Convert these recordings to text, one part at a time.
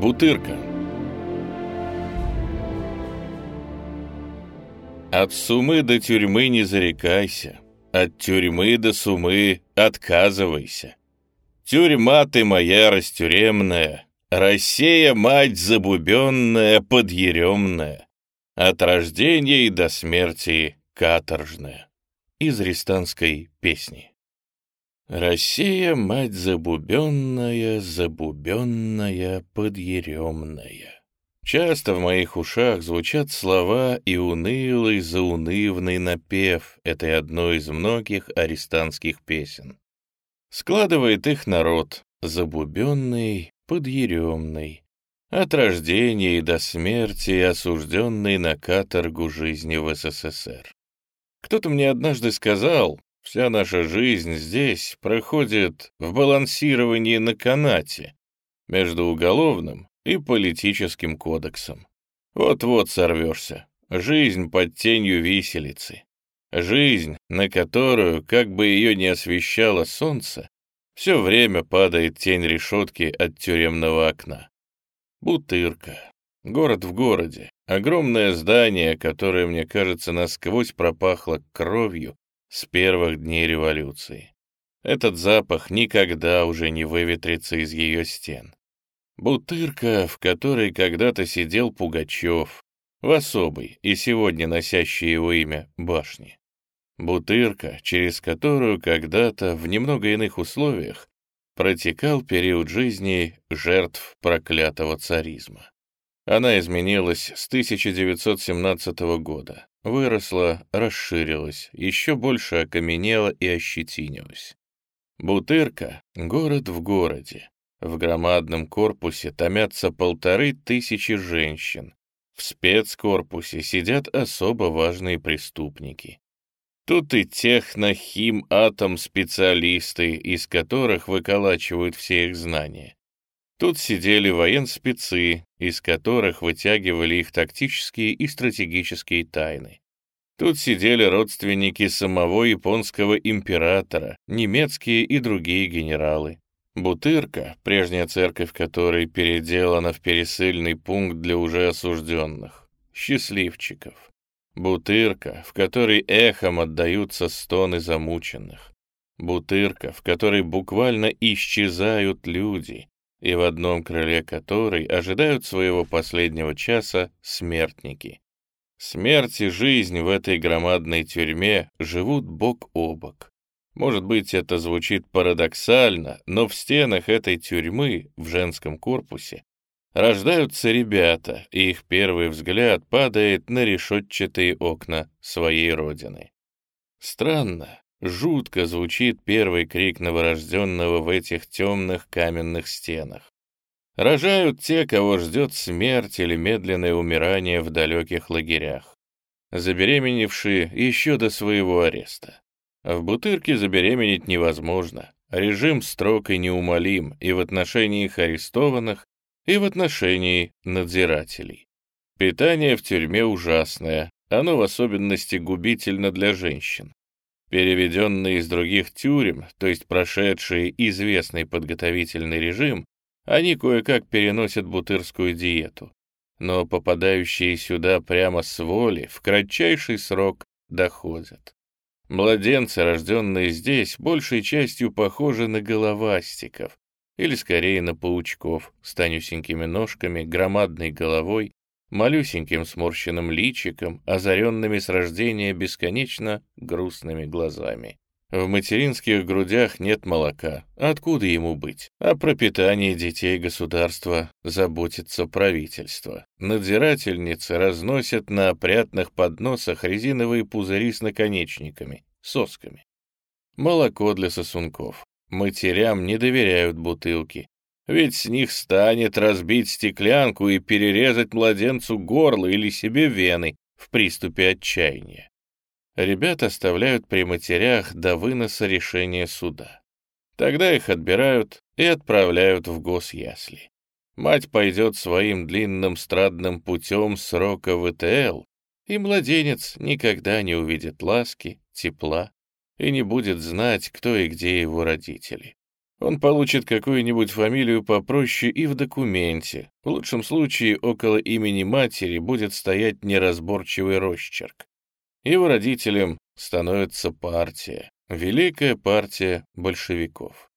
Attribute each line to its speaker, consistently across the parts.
Speaker 1: Бутырка. От сумы до тюрьмы не зарекайся, от тюрьмы до сумы отказывайся. Тюрьма ты моя растюремная, Россия, мать забубенная, подъеремная, От рождения и до смерти каторжная. Из рестанской песни. Россия, мать забубенная, забубенная, подъеремная. Часто в моих ушах звучат слова и унылый, заунывный напев этой одной из многих арестантских песен. Складывает их народ, забубенный, подъеремный, от рождения и до смерти осужденный на каторгу жизни в СССР. Кто-то мне однажды сказал, Вся наша жизнь здесь проходит в балансировании на канате между уголовным и политическим кодексом. Вот-вот сорвешься. Жизнь под тенью виселицы. Жизнь, на которую, как бы ее ни освещало солнце, все время падает тень решетки от тюремного окна. Бутырка. Город в городе. Огромное здание, которое, мне кажется, насквозь пропахло кровью с первых дней революции. Этот запах никогда уже не выветрится из ее стен. Бутырка, в которой когда-то сидел Пугачев, в особой и сегодня носящей его имя башне. Бутырка, через которую когда-то в немного иных условиях протекал период жизни жертв проклятого царизма. Она изменилась с 1917 года, выросла, расширилась, еще больше окаменела и ощетинилась. Бутырка — город в городе. В громадном корпусе томятся полторы тысячи женщин. В спецкорпусе сидят особо важные преступники. Тут и техно-хим атом специалисты, из которых выколачивают все их знания. Тут сидели военспецы, из которых вытягивали их тактические и стратегические тайны. Тут сидели родственники самого японского императора, немецкие и другие генералы. Бутырка, прежняя церковь которой переделана в пересыльный пункт для уже осужденных, счастливчиков. Бутырка, в которой эхом отдаются стоны замученных. Бутырка, в которой буквально исчезают люди, и в одном крыле которой ожидают своего последнего часа смертники. Смерть и жизнь в этой громадной тюрьме живут бок о бок. Может быть, это звучит парадоксально, но в стенах этой тюрьмы, в женском корпусе, рождаются ребята, и их первый взгляд падает на решетчатые окна своей родины. Странно, Жутко звучит первый крик новорожденного в этих темных каменных стенах. Рожают те, кого ждет смерть или медленное умирание в далеких лагерях. Забеременевшие еще до своего ареста. В Бутырке забеременеть невозможно. Режим строг и неумолим и в отношении их арестованных, и в отношении надзирателей. Питание в тюрьме ужасное, оно в особенности губительно для женщин. Переведенные из других тюрем, то есть прошедшие известный подготовительный режим, они кое-как переносят бутырскую диету. Но попадающие сюда прямо с воли в кратчайший срок доходят. Младенцы, рожденные здесь, большей частью похожи на головастиков, или скорее на паучков, с тонюсенькими ножками, громадной головой малюсеньким сморщенным личиком, озаренными с рождения бесконечно грустными глазами. В материнских грудях нет молока. Откуда ему быть? О пропитании детей государства заботится правительство. Надзирательницы разносят на опрятных подносах резиновые пузыри с наконечниками, сосками. Молоко для сосунков. Матерям не доверяют бутылки. Ведь с них станет разбить стеклянку и перерезать младенцу горло или себе вены в приступе отчаяния. Ребят оставляют при матерях до выноса решения суда. Тогда их отбирают и отправляют в госясли. Мать пойдет своим длинным страдным путем срока ВТЛ, и младенец никогда не увидит ласки, тепла и не будет знать, кто и где его родители. Он получит какую-нибудь фамилию попроще и в документе. В лучшем случае около имени матери будет стоять неразборчивый росчерк. Его родителям становится партия, великая партия большевиков.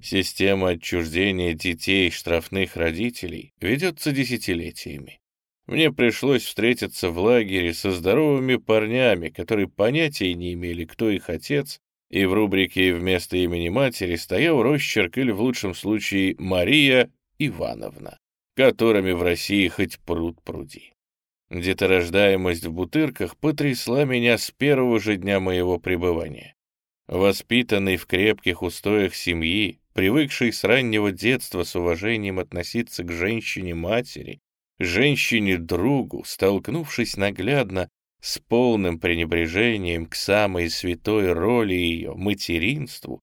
Speaker 1: Система отчуждения детей штрафных родителей ведется десятилетиями. Мне пришлось встретиться в лагере со здоровыми парнями, которые понятия не имели, кто их отец, и в рубрике вместо имени матери стоял росчерк или в лучшем случае Мария Ивановна, которыми в России хоть пруд пруди. Деторождаемость в Бутырках потрясла меня с первого же дня моего пребывания. Воспитанный в крепких устоях семьи, привыкший с раннего детства с уважением относиться к женщине-матери, женщине-другу, столкнувшись наглядно с полным пренебрежением к самой святой роли ее, материнству,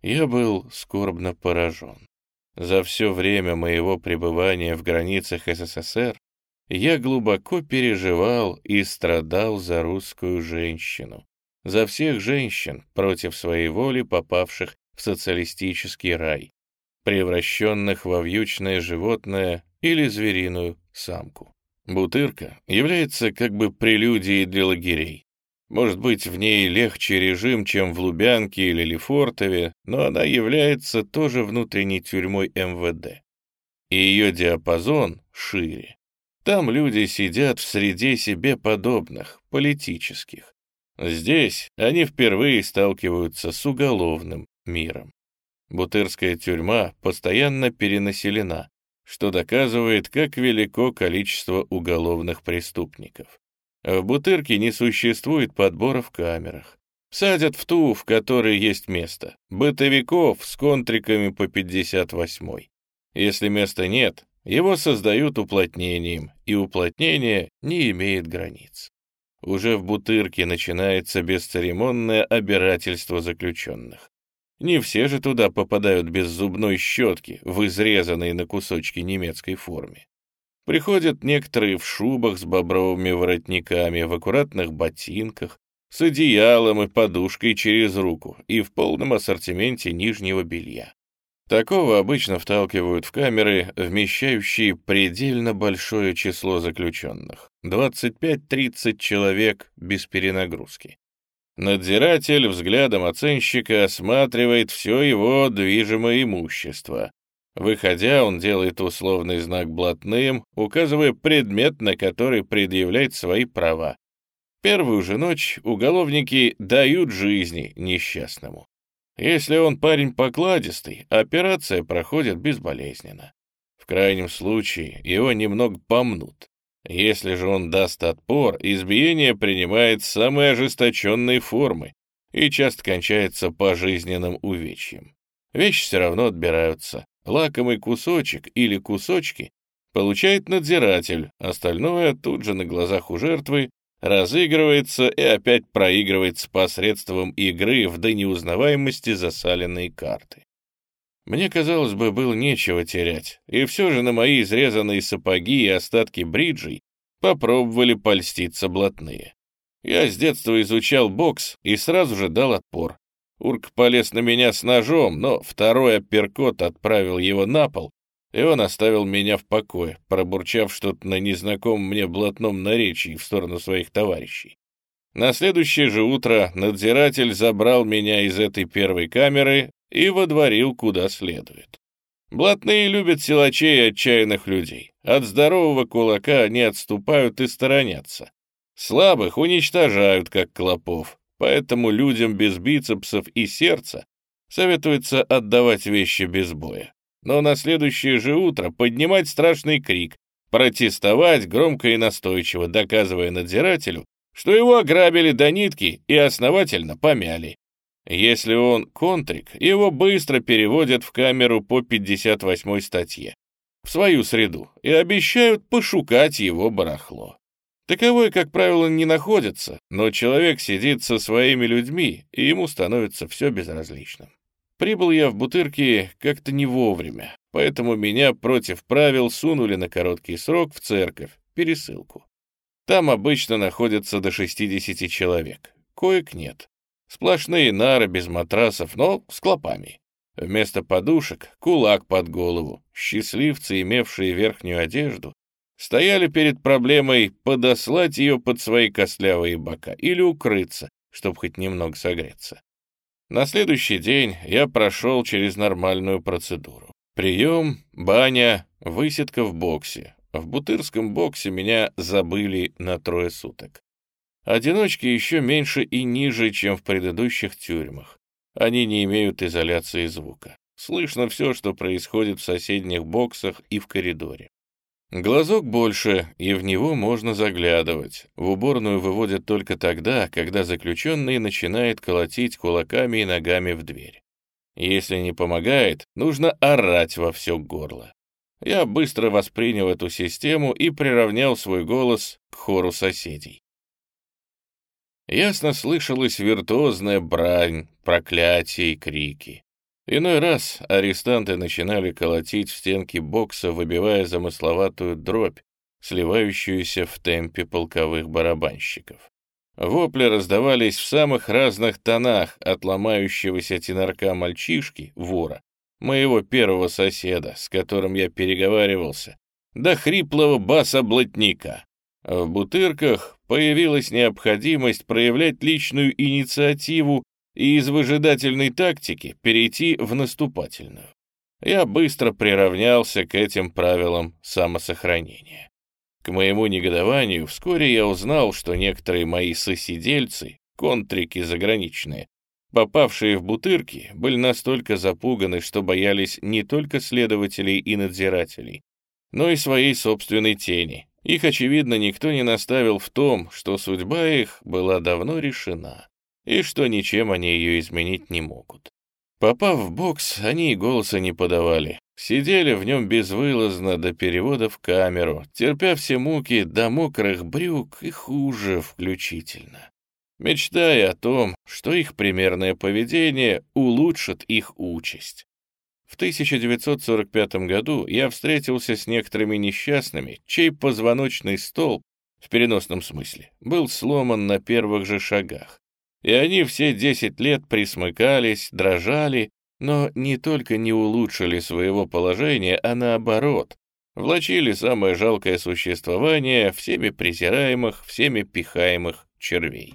Speaker 1: я был скорбно поражен. За все время моего пребывания в границах СССР я глубоко переживал и страдал за русскую женщину, за всех женщин, против своей воли попавших в социалистический рай, превращенных во вьючное животное или звериную самку. Бутырка является как бы прелюдией для лагерей. Может быть, в ней легче режим, чем в Лубянке или Лефортове, но она является тоже внутренней тюрьмой МВД. И ее диапазон шире. Там люди сидят в среде себе подобных, политических. Здесь они впервые сталкиваются с уголовным миром. Бутырская тюрьма постоянно перенаселена, что доказывает, как велико количество уголовных преступников. В Бутырке не существует подбора в камерах. Садят в ту, в которой есть место. Бытовиков с контриками по 58-й. Если места нет, его создают уплотнением, и уплотнение не имеет границ. Уже в Бутырке начинается бесцеремонное обирательство заключенных. Не все же туда попадают без зубной щетки, в изрезанной на кусочки немецкой форме. Приходят некоторые в шубах с бобровыми воротниками, в аккуратных ботинках, с одеялом и подушкой через руку и в полном ассортименте нижнего белья. Такого обычно вталкивают в камеры, вмещающие предельно большое число заключенных — 25-30 человек без перенагрузки. Надзиратель взглядом оценщика осматривает все его движимое имущество. Выходя, он делает условный знак блатным, указывая предмет, на который предъявляет свои права. Первую же ночь уголовники дают жизни несчастному. Если он парень покладистый, операция проходит безболезненно. В крайнем случае его немного помнут. Если же он даст отпор, избиение принимает самые ожесточенные формы и часто кончается пожизненным увечьем. Вещи все равно отбираются. Лакомый кусочек или кусочки получает надзиратель, остальное тут же на глазах у жертвы разыгрывается и опять проигрывается посредством игры в до неузнаваемости засаленные карты. Мне, казалось бы, было нечего терять, и все же на мои изрезанные сапоги и остатки бриджей попробовали польститься блатные. Я с детства изучал бокс и сразу же дал отпор. Урк полез на меня с ножом, но второй апперкот отправил его на пол, и он оставил меня в покое, пробурчав что-то на незнакомом мне блатном наречии в сторону своих товарищей. На следующее же утро надзиратель забрал меня из этой первой камеры и водворил куда следует. Блатные любят силачей и отчаянных людей. От здорового кулака они отступают и сторонятся. Слабых уничтожают, как клопов. Поэтому людям без бицепсов и сердца советуется отдавать вещи без боя. Но на следующее же утро поднимать страшный крик, протестовать громко и настойчиво, доказывая надзирателю, что его ограбили до нитки и основательно помяли. Если он контрик, его быстро переводят в камеру по 58 статье, в свою среду, и обещают пошукать его барахло. Таковой, как правило, не находится, но человек сидит со своими людьми, и ему становится все безразличным. Прибыл я в Бутырки как-то не вовремя, поэтому меня против правил сунули на короткий срок в церковь, пересылку. Там обычно находится до 60 человек, коек нет. Сплошные нары без матрасов, но с клопами. Вместо подушек — кулак под голову. Счастливцы, имевшие верхнюю одежду, стояли перед проблемой подослать ее под свои костлявые бока или укрыться, чтобы хоть немного согреться. На следующий день я прошел через нормальную процедуру. Прием, баня, высидка в боксе. В бутырском боксе меня забыли на трое суток. Одиночки еще меньше и ниже, чем в предыдущих тюрьмах. Они не имеют изоляции звука. Слышно все, что происходит в соседних боксах и в коридоре. Глазок больше, и в него можно заглядывать. В уборную выводят только тогда, когда заключенный начинает колотить кулаками и ногами в дверь. Если не помогает, нужно орать во все горло. Я быстро воспринял эту систему и приравнял свой голос к хору соседей. Ясно слышалась виртуозная брань, проклятия и крики. Иной раз арестанты начинали колотить в стенки бокса, выбивая замысловатую дробь, сливающуюся в темпе полковых барабанщиков. Вопли раздавались в самых разных тонах от ломающегося тенорка мальчишки, вора, моего первого соседа, с которым я переговаривался, до хриплого баса блатника. В бутырках появилась необходимость проявлять личную инициативу и из выжидательной тактики перейти в наступательную. Я быстро приравнялся к этим правилам самосохранения. К моему негодованию вскоре я узнал, что некоторые мои сосидельцы, контрики заграничные, попавшие в бутырки, были настолько запуганы, что боялись не только следователей и надзирателей, но и своей собственной тени, их, очевидно, никто не наставил в том, что судьба их была давно решена, и что ничем они ее изменить не могут. Попав в бокс, они и голоса не подавали. Сидели в нем безвылазно до перевода в камеру, терпя все муки до мокрых брюк и хуже включительно. Мечтая о том, что их примерное поведение улучшит их участь. В 1945 году я встретился с некоторыми несчастными, чей позвоночный столб, в переносном смысле, был сломан на первых же шагах. И они все 10 лет присмыкались, дрожали, но не только не улучшили своего положения, а наоборот, влачили самое жалкое существование всеми презираемых, всеми пихаемых червей.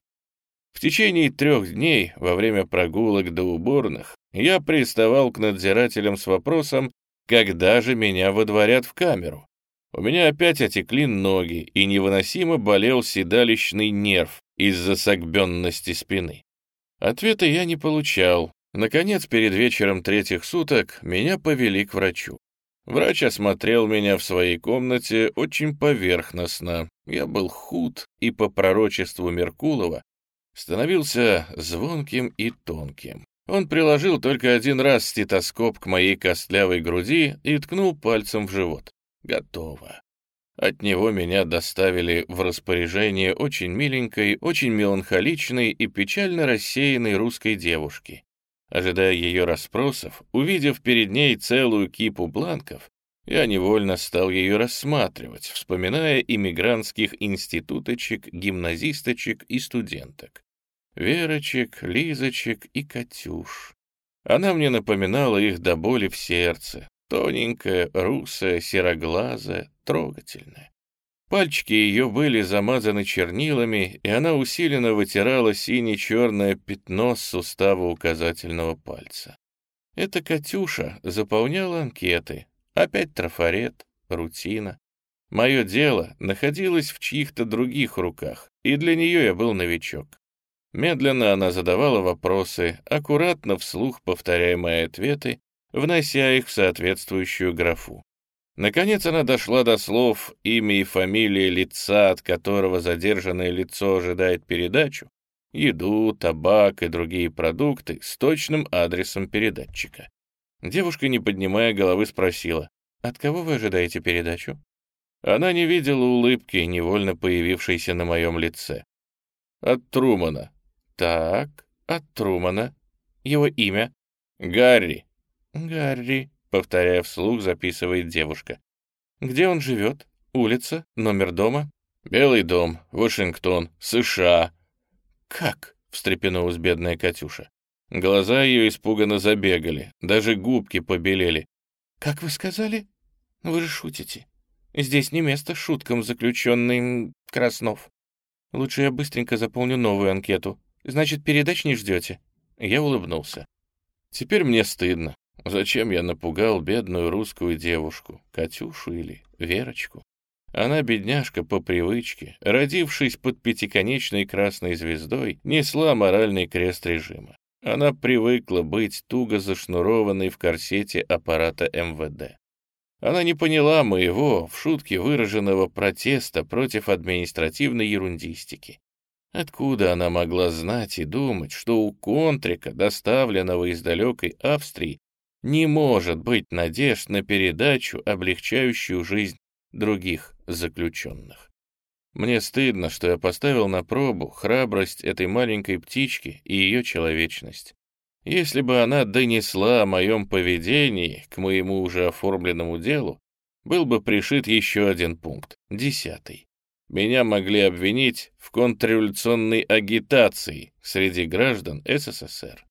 Speaker 1: В течение трех дней, во время прогулок до уборных, я приставал к надзирателям с вопросом, когда же меня водворят в камеру. У меня опять отекли ноги, и невыносимо болел седалищный нерв из-за согбенности спины. Ответа я не получал. Наконец, перед вечером третьих суток меня повели к врачу. Врач осмотрел меня в своей комнате очень поверхностно. Я был худ и, по пророчеству Меркулова, становился звонким и тонким. Он приложил только один раз стетоскоп к моей костлявой груди и ткнул пальцем в живот. Готово. От него меня доставили в распоряжение очень миленькой, очень меланхоличной и печально рассеянной русской девушки. Ожидая ее расспросов, увидев перед ней целую кипу бланков, я невольно стал ее рассматривать, вспоминая иммигрантских институточек, гимназисточек и студенток. Верочек, Лизочек и Катюш. Она мне напоминала их до боли в сердце. Тоненькая, русая, сероглазая, трогательная. Пальчики ее были замазаны чернилами, и она усиленно вытирала сине-черное пятно с сустава указательного пальца. Эта Катюша заполняла анкеты. Опять трафарет, рутина. Мое дело находилось в чьих-то других руках, и для нее я был новичок. Медленно она задавала вопросы, аккуратно вслух повторяя мои ответы, внося их в соответствующую графу. Наконец она дошла до слов имя и фамилия лица, от которого задержанное лицо ожидает передачу, еду, табак и другие продукты с точным адресом передатчика. Девушка, не поднимая головы, спросила, «От кого вы ожидаете передачу?» Она не видела улыбки, невольно появившейся на моем лице. «От Трумана», «Так, от Трумана. Его имя?» «Гарри». «Гарри», — повторяя вслух, записывает девушка. «Где он живет? Улица? Номер дома?» «Белый дом, Вашингтон, США». «Как?» — встрепенулась бедная Катюша. Глаза ее испуганно забегали, даже губки побелели.
Speaker 2: «Как вы сказали? Вы же шутите. Здесь не место шуткам, заключенный Краснов. Лучше я быстренько заполню новую анкету. Значит, передач не ждете?» Я улыбнулся. «Теперь мне стыдно. Зачем я напугал бедную русскую девушку, Катюшу или Верочку? Она, бедняжка, по привычке, родившись под пятиконечной красной звездой, несла моральный крест режима. Она привыкла быть туго зашнурованной в корсете аппарата МВД. Она не поняла моего, в шутке выраженного протеста против административной ерундистики. Откуда она могла знать и думать, что у Контрика, доставленного из далекой Австрии, не может быть надежд на передачу, облегчающую жизнь других заключенных. Мне стыдно, что я поставил на пробу храбрость этой маленькой птички и ее человечность. Если бы она донесла о моем поведении к моему уже оформленному делу, был бы пришит еще один пункт, десятый. Меня могли обвинить в контрреволюционной агитации среди граждан СССР.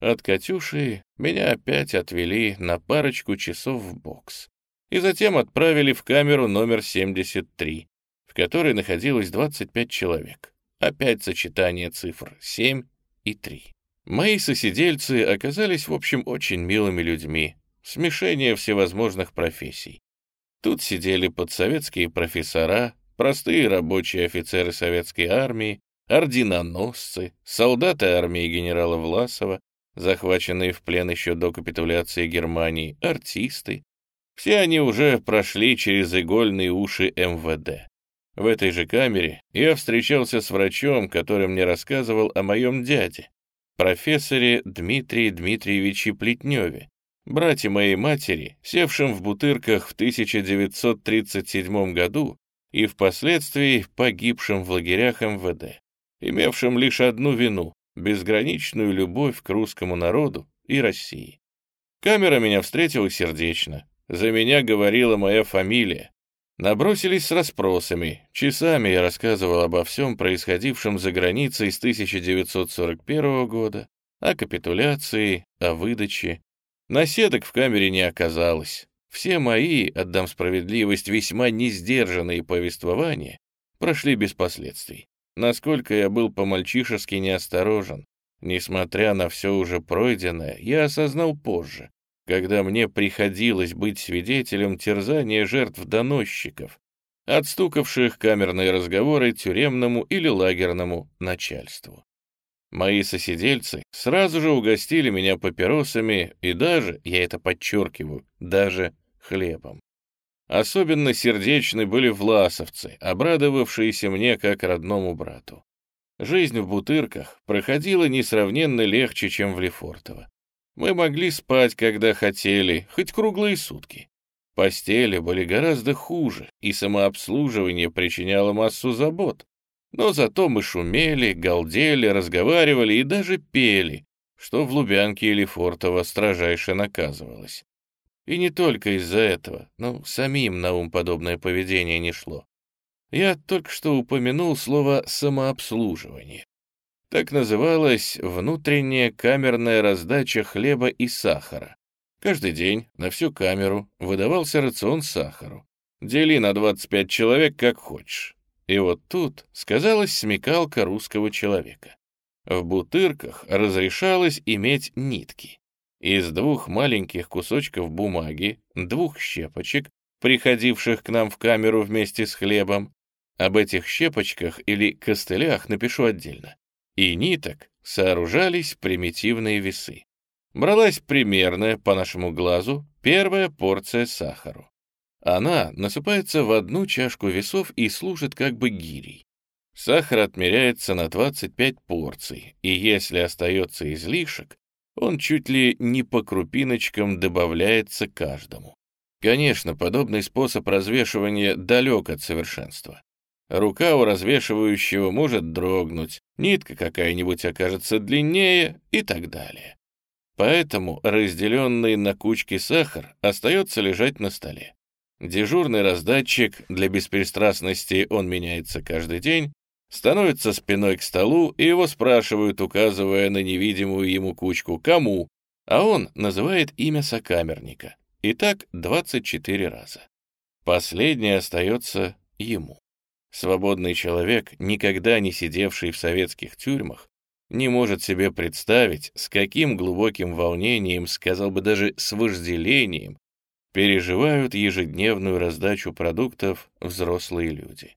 Speaker 2: От «Катюши» меня опять отвели на парочку часов в бокс и затем отправили в камеру номер 73, в которой находилось 25 человек. Опять сочетание цифр 7 и 3. Мои соседельцы оказались, в общем, очень милыми людьми, смешение всевозможных профессий. Тут сидели подсоветские профессора, простые рабочие офицеры советской армии, орденоносцы, солдаты армии генерала Власова, захваченные в плен еще до капитуляции Германии, артисты, все они уже прошли через игольные уши МВД. В этой же камере я встречался с врачом, который мне рассказывал о моем дяде, профессоре Дмитрии Дмитриевиче Плетневе, брате моей матери, севшем в Бутырках в 1937 году и впоследствии погибшем в лагерях МВД, имевшем лишь одну вину — безграничную любовь к русскому народу и России. Камера меня встретила сердечно, за меня говорила моя фамилия. Набросились с расспросами. Часами я рассказывал обо всем происходившем за границей с 1941 года, о капитуляции, о выдаче. Наседок в камере не оказалось. Все мои, отдам справедливость, весьма несдержанные повествования прошли без последствий. Насколько я был по-мальчишески неосторожен, несмотря на все уже пройденное, я осознал позже когда мне приходилось быть свидетелем терзания жертв доносчиков, отстукавших камерные разговоры тюремному или лагерному начальству. Мои соседельцы сразу же угостили меня папиросами и даже, я это подчеркиваю, даже хлебом. Особенно сердечны были власовцы, обрадовавшиеся мне как родному брату. Жизнь в Бутырках проходила несравненно легче, чем в Лефортово. Мы могли спать, когда хотели, хоть круглые сутки. Постели были гораздо хуже, и самообслуживание причиняло массу забот. Но зато мы шумели, галдели, разговаривали и даже пели, что в Лубянке или Фортово строжайше наказывалось. И не только из-за этого, но самим на ум подобное поведение не шло. Я только что упомянул слово «самообслуживание». Так называлась внутренняя камерная раздача хлеба и сахара. Каждый день на всю камеру выдавался рацион сахару. Дели на 25 человек как хочешь. И вот тут сказалась смекалка русского человека. В бутырках разрешалось иметь нитки. Из двух маленьких кусочков бумаги, двух щепочек, приходивших к нам в камеру вместе с хлебом, об этих щепочках или костылях напишу отдельно и ниток сооружались примитивные весы. Бралась примерная, по нашему глазу, первая порция сахару. Она насыпается в одну чашку весов и служит как бы гирей. Сахар отмеряется на 25 порций, и если остается излишек, он чуть ли не по крупиночкам добавляется каждому. Конечно, подобный способ развешивания далек от совершенства. Рука у развешивающего может дрогнуть, нитка какая-нибудь окажется длиннее и так далее. Поэтому разделенный на кучки сахар остается лежать на столе. Дежурный раздатчик, для беспристрастности он меняется каждый день,
Speaker 1: становится спиной к столу, и его спрашивают, указывая на невидимую ему кучку, кому, а он называет имя сокамерника. И так 24 раза. Последнее остается ему. Свободный человек, никогда не сидевший в советских тюрьмах, не может себе представить, с каким глубоким волнением, сказал бы даже с вожделением, переживают ежедневную раздачу продуктов взрослые люди.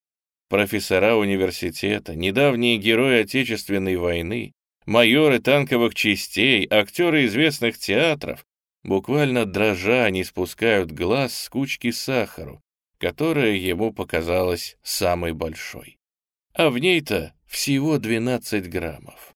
Speaker 1: Профессора университета, недавние герои Отечественной войны, майоры танковых частей, актеры известных театров, буквально дрожа не спускают глаз с кучки сахару, которая ему показалась самой большой. А в ней-то всего 12 граммов.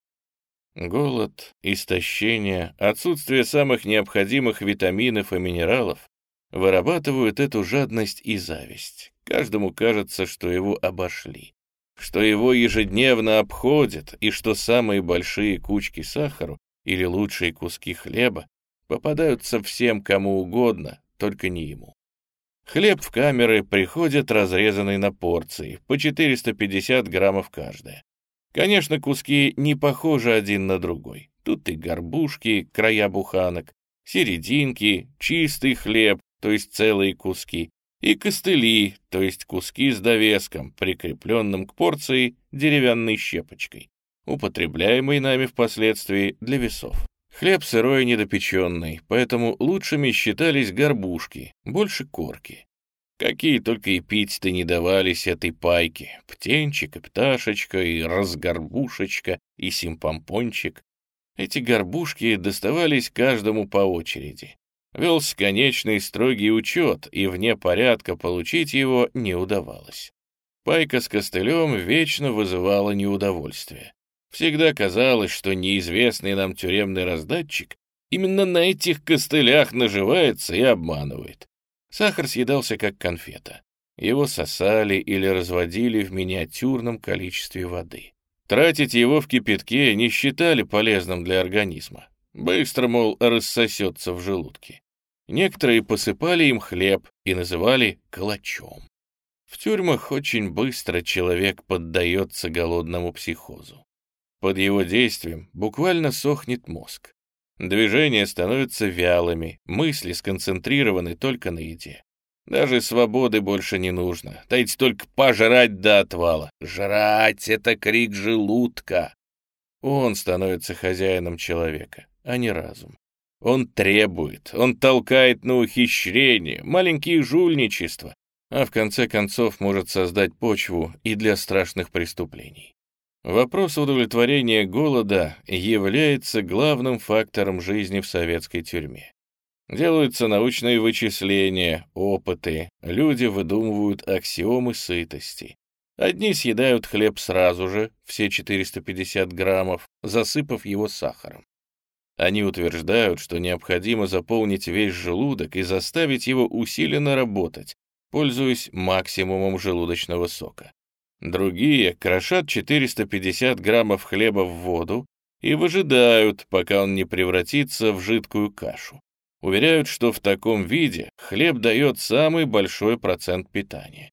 Speaker 1: Голод, истощение, отсутствие самых необходимых витаминов и минералов вырабатывают эту жадность и зависть. Каждому кажется, что его обошли, что его ежедневно обходят, и что самые большие кучки сахару или лучшие куски хлеба попадаются всем кому угодно, только не ему. Хлеб в камеры приходит разрезанный на порции, по 450 граммов каждая. Конечно, куски не похожи один на другой. Тут и горбушки, края буханок, серединки, чистый хлеб, то есть целые куски, и костыли, то есть куски с довеском, прикрепленным к порции деревянной щепочкой, употребляемой нами впоследствии для весов. Хлеб сырой недопеченный, поэтому лучшими считались горбушки, больше корки. Какие только и пить-то не давались этой пайке. Птенчик и пташечка, и разгорбушечка, и симпомпончик. Эти горбушки доставались каждому по очереди. Велся конечный строгий учет, и вне порядка получить его не удавалось. Пайка с костылем вечно вызывала неудовольствие. Всегда казалось, что неизвестный нам тюремный раздатчик именно на этих костылях наживается и обманывает. Сахар съедался как конфета. Его сосали или разводили в миниатюрном количестве воды. Тратить его в кипятке не считали полезным для организма. Быстро, мол, рассосется в желудке. Некоторые посыпали им хлеб и называли калачом. В тюрьмах очень быстро человек поддается голодному психозу. Под его действием буквально сохнет мозг. Движения становятся вялыми, мысли сконцентрированы только на еде. Даже свободы больше не нужно. Дайте только пожрать до отвала. Жрать — это крик желудка. Он становится хозяином человека, а не разум. Он требует, он толкает на ухищрение, маленькие жульничества, а в конце концов может создать почву и для страшных преступлений. Вопрос удовлетворения голода является главным фактором жизни в советской тюрьме. Делаются научные вычисления, опыты, люди выдумывают аксиомы сытости. Одни съедают хлеб сразу же, все 450 граммов, засыпав его сахаром. Они утверждают, что необходимо заполнить весь желудок и заставить его усиленно работать, пользуясь максимумом желудочного сока. Другие крошат 450 граммов хлеба в воду и выжидают, пока он не превратится в жидкую кашу. Уверяют, что в таком виде хлеб дает самый большой процент питания.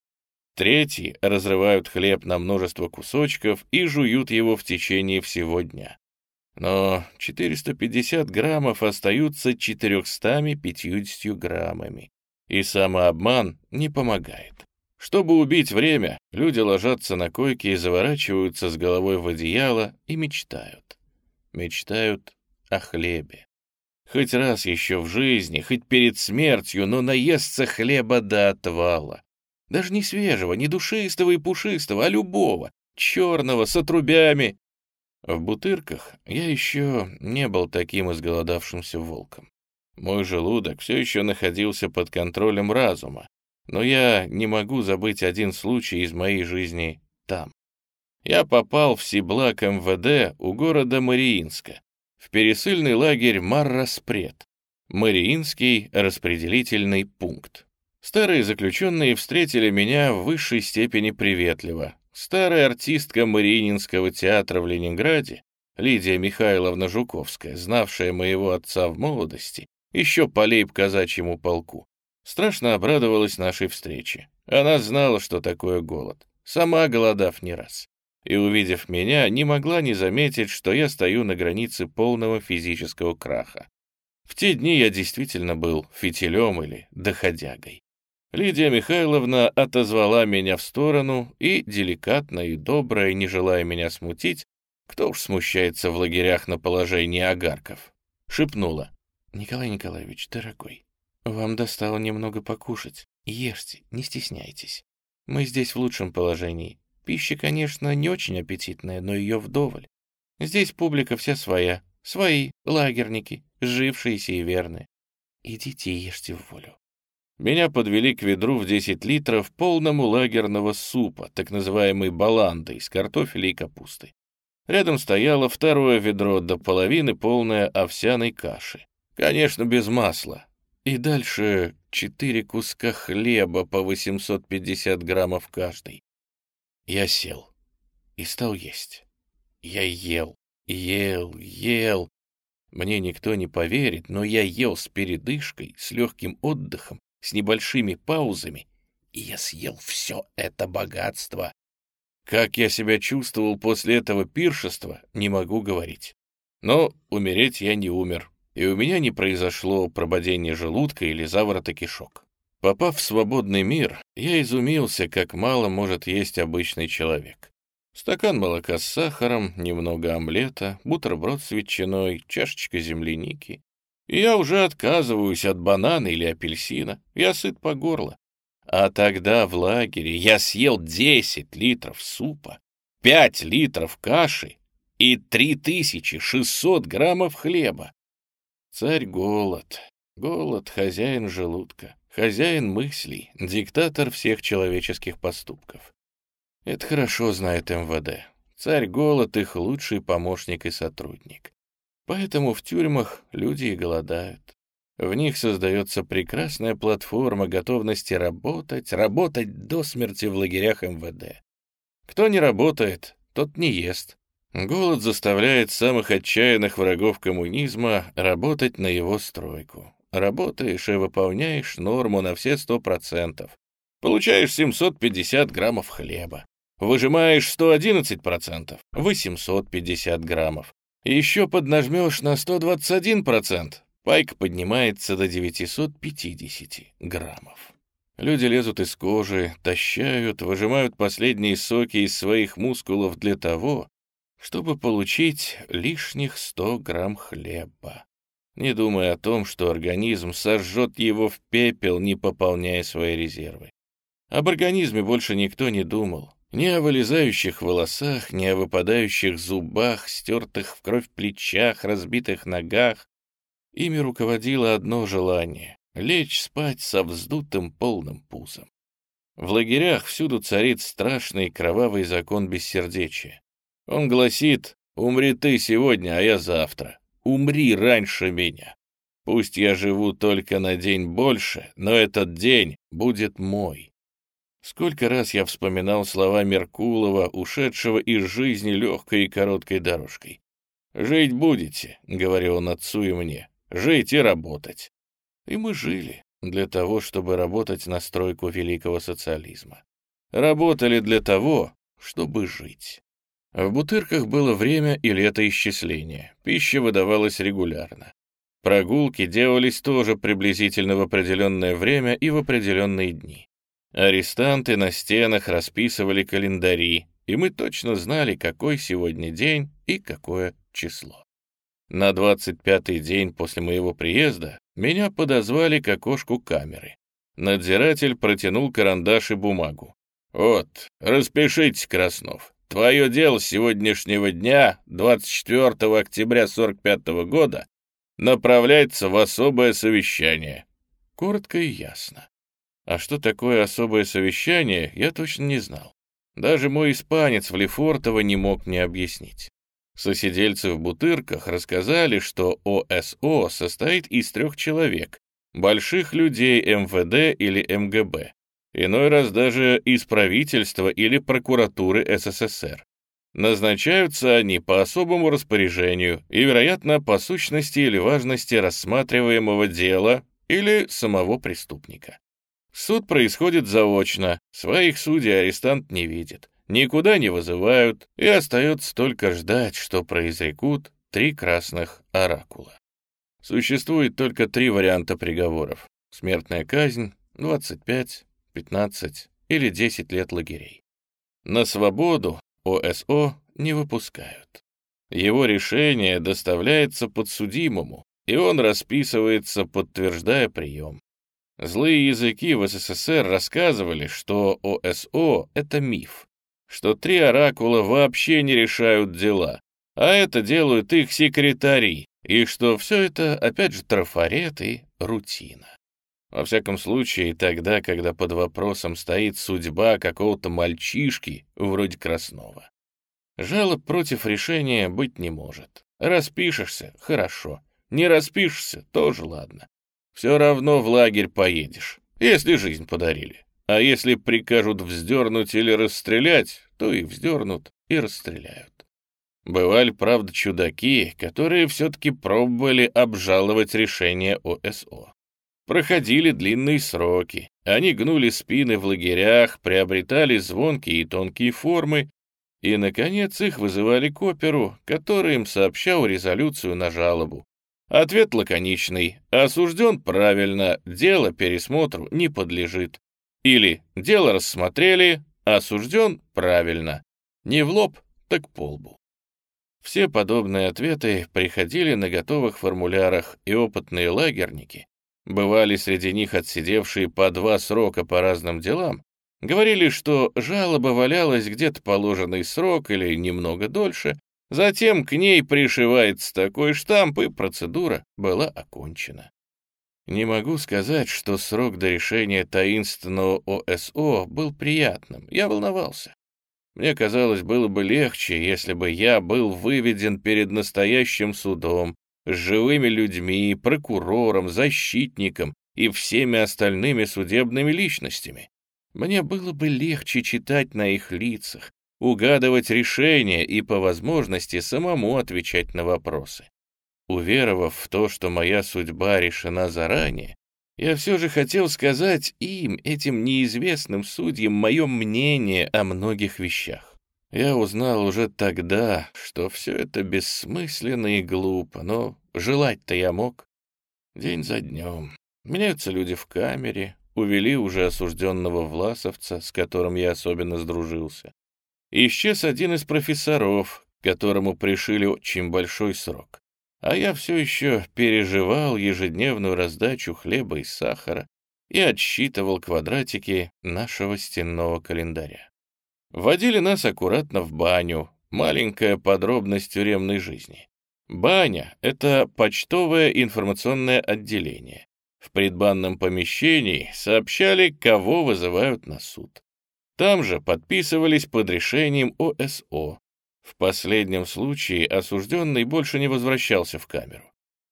Speaker 1: Третьи разрывают хлеб на множество кусочков и жуют его в течение всего дня. Но 450 граммов остаются 450 граммами, и самообман не помогает. Чтобы убить время, люди ложатся на койке и заворачиваются с головой в одеяло и мечтают. Мечтают о хлебе. Хоть раз еще в жизни, хоть перед смертью, но наестся хлеба до отвала. Даже не свежего, не душистого и пушистого, а любого, черного, с отрубями. В бутырках я еще не был таким изголодавшимся волком. Мой желудок все еще находился под контролем разума, но я не могу забыть один случай из моей жизни там. Я попал в Сиблак МВД у города Мариинска, в пересыльный лагерь Марраспред, Мариинский распределительный пункт. Старые заключенные встретили меня в высшей степени приветливо. Старая артистка Мариинского театра в Ленинграде, Лидия Михайловна Жуковская, знавшая моего отца в молодости, еще полей по казачьему полку, страшно обрадовалась нашей встрече. Она знала, что такое голод, сама голодав не раз. и, увидев меня, не могла не заметить, что я стою на границе полного физического краха. В те дни я действительно был фитилем или доходягой. Лидия Михайловна отозвала меня в сторону и, деликатно и добро, не желая меня смутить, кто уж смущается в лагерях на положении огарков, шепнула. «Николай Николаевич, дорогой, вам достало немного покушать. Ешьте, не стесняйтесь. Мы здесь в лучшем положении. Пища, конечно, не очень аппетитная, но ее вдоволь. Здесь публика вся своя. Свои, лагерники, жившиеся и верные. Идите и ешьте в волю. Меня подвели к ведру в 10 литров полному лагерного супа, так называемой баландой, из картофеля и капусты. Рядом стояло второе ведро до половины полное овсяной каши. Конечно, без масла. И дальше четыре куска хлеба по 850 граммов каждый. Я сел и стал есть. Я ел, ел, ел. Мне никто не поверит, но я ел с передышкой, с легким отдыхом с небольшими паузами, и я съел все это богатство. Как я себя чувствовал после этого пиршества, не могу говорить. Но умереть я не умер, и у меня не произошло прободение желудка или заворота кишок. Попав в свободный мир, я изумился, как мало может есть обычный человек. Стакан молока с сахаром, немного омлета, бутерброд с ветчиной, чашечка земляники, я уже отказываюсь от банана или апельсина, я сыт по горло. А тогда в лагере я съел 10 литров супа, 5 литров каши и 3600 граммов хлеба. Царь голод, голод хозяин желудка, хозяин мыслей, диктатор всех человеческих поступков. Это хорошо знает МВД. Царь голод их лучший помощник и сотрудник. Поэтому в тюрьмах люди и голодают. В них создается прекрасная платформа готовности работать, работать до смерти в лагерях МВД. Кто не работает, тот не ест. Голод заставляет самых отчаянных врагов коммунизма работать на его стройку. Работаешь и выполняешь норму на все сто процентов. Получаешь 750 граммов хлеба. Выжимаешь 111%, 850 граммов. Еще поднажмешь на 121%, пайка поднимается до 950 граммов. Люди лезут из кожи, тащают, выжимают последние соки из своих мускулов для того, чтобы получить лишних 100 грамм хлеба, не думая о том, что организм сожжет его в пепел, не пополняя свои резервы. Об организме больше никто не думал. Ни о вылезающих волосах, ни о выпадающих зубах, стертых в кровь плечах, разбитых ногах. Ими руководило одно желание — лечь спать со вздутым полным пузом. В лагерях всюду царит страшный кровавый закон бессердечия. Он гласит «Умри ты сегодня, а я завтра. Умри раньше меня. Пусть я живу только на день больше, но этот день будет мой». Сколько раз я вспоминал слова Меркулова, ушедшего из жизни легкой и короткой дорожкой. «Жить будете», — говорил он отцу и мне, — «жить и работать». И мы жили для того, чтобы работать на стройку великого социализма. Работали для того, чтобы жить. В бутырках было время и летоисчисления, пища выдавалась регулярно. Прогулки делались тоже приблизительно в определенное время и в определенные дни. Арестанты на стенах расписывали календари, и мы точно знали, какой сегодня день и какое число. На 25-й день после моего приезда меня подозвали к окошку камеры. Надзиратель протянул карандаш и бумагу. «Вот, распишитесь, Краснов. Твое дело с сегодняшнего дня, 24 октября 45 -го года, направляется в особое совещание». Коротко и ясно. А что такое особое совещание, я точно не знал. Даже мой испанец в Лефортово не мог мне объяснить. Сосидельцы в Бутырках рассказали, что ОСО состоит из трех человек, больших людей МВД или МГБ, иной раз даже из правительства или прокуратуры СССР. Назначаются они по особому распоряжению и, вероятно, по сущности или важности рассматриваемого дела или самого преступника. Суд происходит заочно, своих судей арестант не видит, никуда не вызывают, и остается только ждать, что произрекут три красных оракула. Существует только три варианта приговоров. Смертная казнь, 25, 15 или 10 лет лагерей. На свободу ОСО не выпускают. Его решение доставляется подсудимому, и он расписывается, подтверждая прием. Злые языки в СССР рассказывали, что ОСО — это миф, что три оракула вообще не решают дела, а это делают их секретари, и что все это, опять же, трафарет и рутина. Во всяком случае, тогда, когда под вопросом стоит судьба какого-то мальчишки, вроде Краснова. Жалоб против решения быть не может. Распишешься — хорошо. Не распишешься — тоже ладно. Все равно в лагерь поедешь, если жизнь подарили. А если прикажут вздернуть или расстрелять, то и вздернут, и расстреляют. Бывали, правда, чудаки, которые все-таки пробовали обжаловать решение ОСО. Проходили длинные сроки, они гнули спины в лагерях, приобретали звонкие и тонкие формы, и, наконец, их вызывали к оперу, который им сообщал резолюцию на жалобу. Ответ лаконичный. Осужден правильно, дело пересмотру не подлежит. Или дело рассмотрели, осужден правильно. Не в лоб, так по лбу. Все подобные ответы приходили на готовых формулярах, и опытные лагерники, бывали среди них отсидевшие по два срока по разным делам, говорили, что жалоба валялась где-то положенный срок или немного дольше, Затем к ней пришивается такой штамп, и процедура была окончена. Не могу сказать, что срок до решения таинственного ОСО был приятным. Я волновался. Мне казалось, было бы легче, если бы я был выведен перед настоящим судом, с живыми людьми, прокурором, защитником и всеми остальными судебными личностями. Мне было бы легче читать на их лицах, угадывать решения и, по возможности, самому отвечать на вопросы. Уверовав в то, что моя судьба решена заранее, я все же хотел сказать им, этим неизвестным судьям, мое мнение о многих вещах. Я узнал уже тогда, что все это бессмысленно и глупо, но желать-то я мог. День за днем. Меняются люди в камере, увели уже осужденного власовца, с которым я особенно сдружился. Исчез один из профессоров, которому пришили очень большой срок. А я все еще переживал ежедневную раздачу хлеба и сахара и отсчитывал квадратики нашего стенного календаря. Водили нас аккуратно в баню, маленькая подробность тюремной жизни. Баня — это почтовое информационное отделение. В предбанном помещении сообщали, кого вызывают на суд. Там же подписывались под решением ОСО. В последнем случае осужденный больше не возвращался в камеру.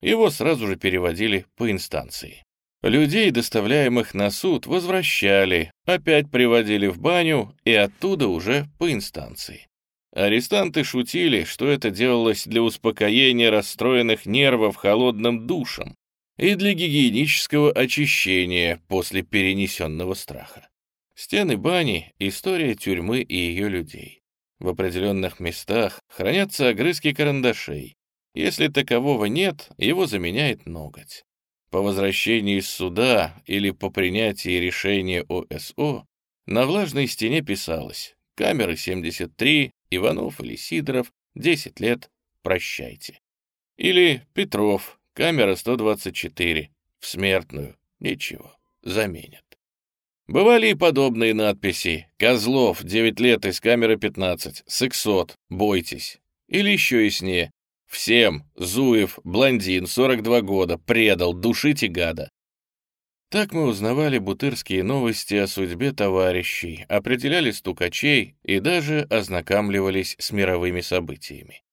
Speaker 1: Его сразу же переводили по инстанции. Людей, доставляемых на суд, возвращали, опять приводили в баню и оттуда уже по инстанции. Арестанты шутили, что это делалось для успокоения расстроенных нервов холодным душем и для гигиенического очищения после перенесенного страха. Стены бани — история тюрьмы и ее людей. В определенных местах хранятся огрызки карандашей. Если такового нет, его заменяет ноготь. По возвращении из суда или по принятии решения ОСО на влажной стене писалось «Камеры 73, Иванов или Сидоров, 10 лет, прощайте». Или «Петров, камера 124, в смертную, ничего, заменят». Бывали и подобные надписи. «Козлов, 9 лет, из камеры 15. Сексот, бойтесь». Или еще яснее. «Всем, Зуев, блондин, 42 года, предал, душите гада». Так мы узнавали бутырские новости о судьбе товарищей, определяли стукачей и даже ознакомливались с мировыми событиями.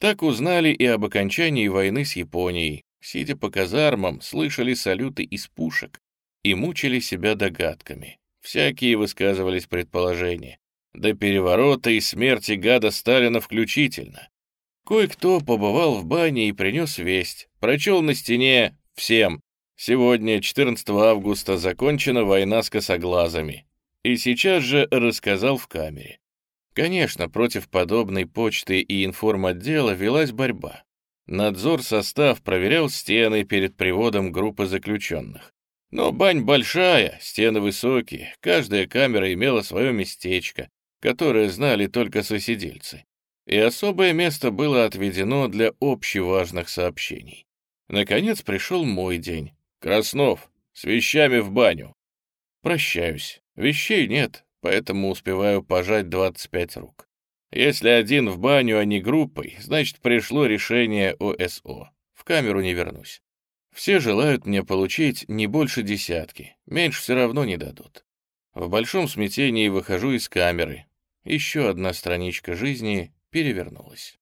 Speaker 1: Так узнали и об окончании войны с Японией. Сидя по казармам, слышали салюты из пушек, и мучили себя догадками. Всякие высказывались предположения. До переворота и смерти гада Сталина включительно. Кое-кто побывал в бане и принес весть. Прочел на стене всем. Сегодня, 14 августа, закончена война с косоглазами. И сейчас же рассказал в камере. Конечно, против подобной почты и информотдела велась борьба. Надзор состав проверял стены перед приводом группы заключенных. Но бань большая, стены высокие, каждая камера имела свое местечко, которое знали только сосидельцы. И особое место было отведено для общеважных сообщений. Наконец пришел мой день. «Краснов, с вещами в баню!» Прощаюсь. Вещей нет, поэтому успеваю пожать 25 рук. Если один в баню, а не группой, значит, пришло решение ОСО. В камеру не вернусь. Все желают мне получить не больше десятки, меньше все равно не дадут. В большом смятении выхожу из камеры. Еще одна страничка жизни перевернулась.